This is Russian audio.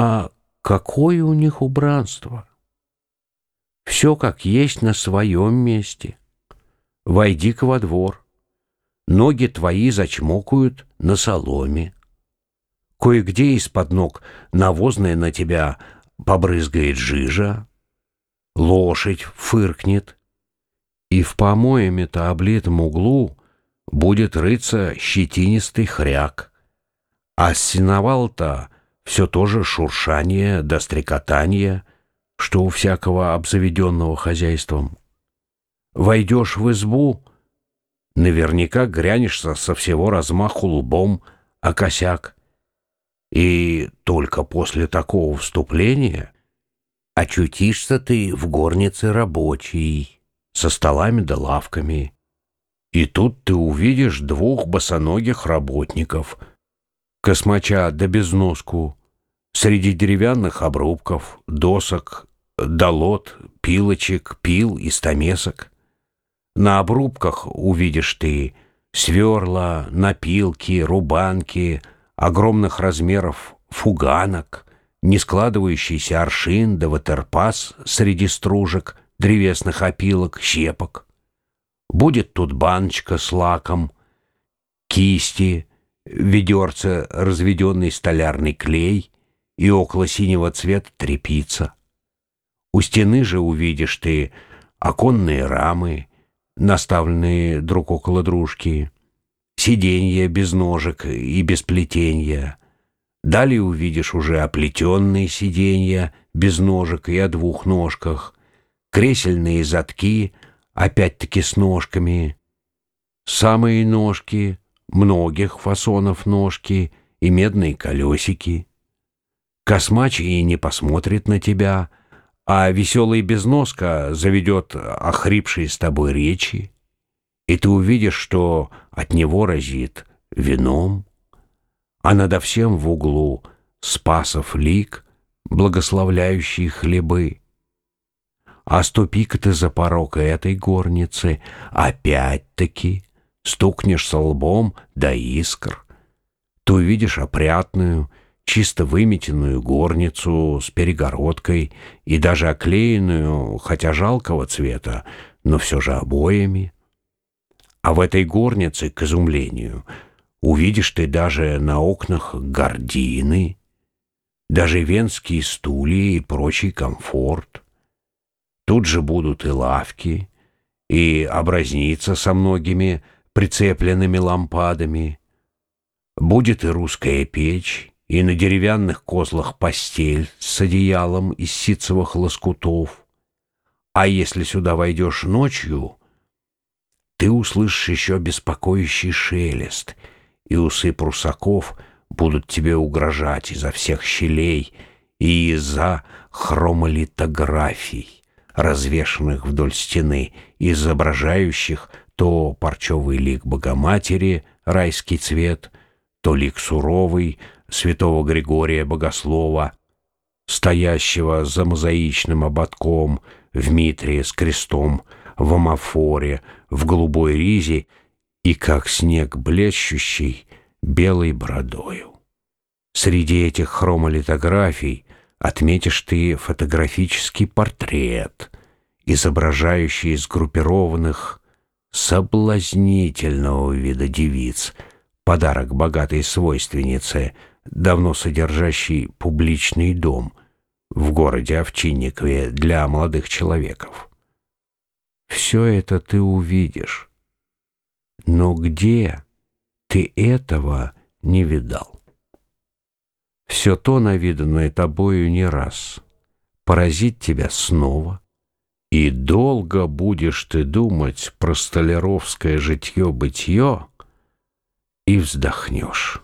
А какое у них убранство? Все как есть на своем месте. Войди-ка во двор. Ноги твои зачмокают на соломе. Кое-где из-под ног навозная на тебя побрызгает жижа, лошадь фыркнет, и в помоями-то облитом углу будет рыться щетинистый хряк, а сеновал-то все тоже шуршание да стрекотание, что у всякого обзаведенного хозяйством. Войдешь в избу, наверняка грянешься со всего размаху лбом о косяк, и только после такого вступления очутишься ты в горнице рабочей, со столами да лавками. И тут ты увидишь двух босоногих работников, космача да безноску, среди деревянных обрубков, досок, долот, пилочек, пил и стамесок. На обрубках увидишь ты сверла, напилки, рубанки — огромных размеров фуганок, не складывающийся аршин да ватерпас среди стружек, древесных опилок, щепок. Будет тут баночка с лаком, кисти, ведерце разведенный столярный клей и около синего цвета трепица. У стены же увидишь ты оконные рамы, наставленные друг около дружки, сиденья без ножек и без плетенья. Далее увидишь уже оплетенные сиденья без ножек и о двух ножках, кресельные задки, опять-таки с ножками, самые ножки, многих фасонов ножки и медные колесики. Космач и не посмотрит на тебя, а веселый безноска заведет охрипшие с тобой речи и ты увидишь, что от него разит вином, а надо всем в углу спасов лик, благословляющий хлебы. А ступи-ка ты за порог этой горницы, опять-таки стукнешься лбом до искр. Ты увидишь опрятную, чисто выметенную горницу с перегородкой и даже оклеенную, хотя жалкого цвета, но все же обоями. А в этой горнице, к изумлению, увидишь ты даже на окнах гардины, даже венские стулья и прочий комфорт. Тут же будут и лавки, и образница со многими прицепленными лампадами. Будет и русская печь, и на деревянных козлах постель с одеялом из ситцевых лоскутов. А если сюда войдешь ночью — ты услышишь еще беспокоящий шелест, и усы прусаков будут тебе угрожать изо всех щелей и из-за хромолитографий, развешанных вдоль стены, изображающих то парчевый лик Богоматери, райский цвет, то лик суровый святого Григория Богослова, стоящего за мозаичным ободком в митре с крестом, в амафоре, в голубой ризе и, как снег блещущий, белой бородою. Среди этих хромолитографий отметишь ты фотографический портрет, изображающий сгруппированных соблазнительного вида девиц, подарок богатой свойственнице, давно содержащей публичный дом в городе Овчинникове для молодых человеков. Все это ты увидишь. Но где ты этого не видал? Все то, навиданное тобою не раз, поразит тебя снова, и долго будешь ты думать про столяровское житье-бытье и вздохнешь.